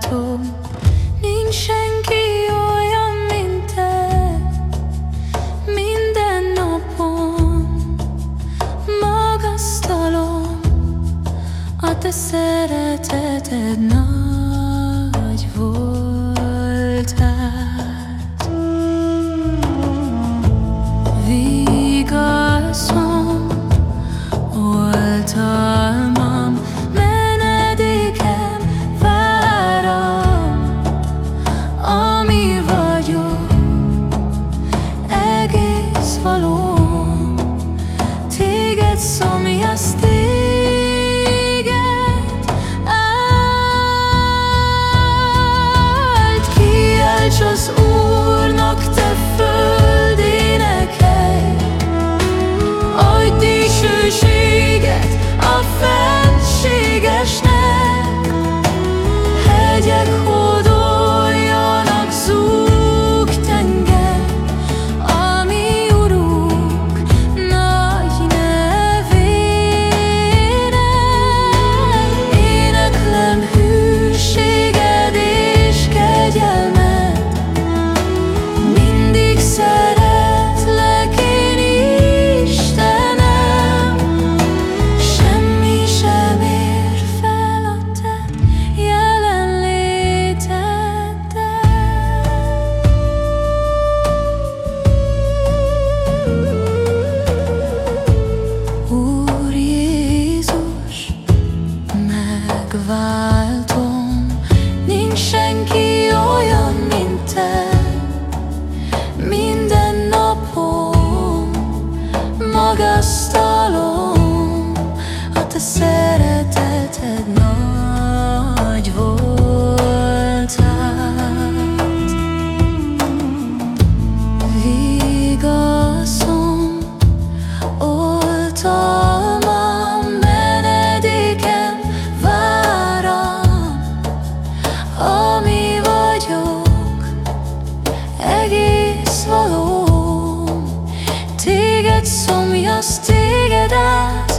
váltom Nincs senki olyan, mint te. Minden napon magasztalom A te szereteted. Nagy magasztalom A te szereteted nagy volt Vigaszom, oltalom som jag stiger där.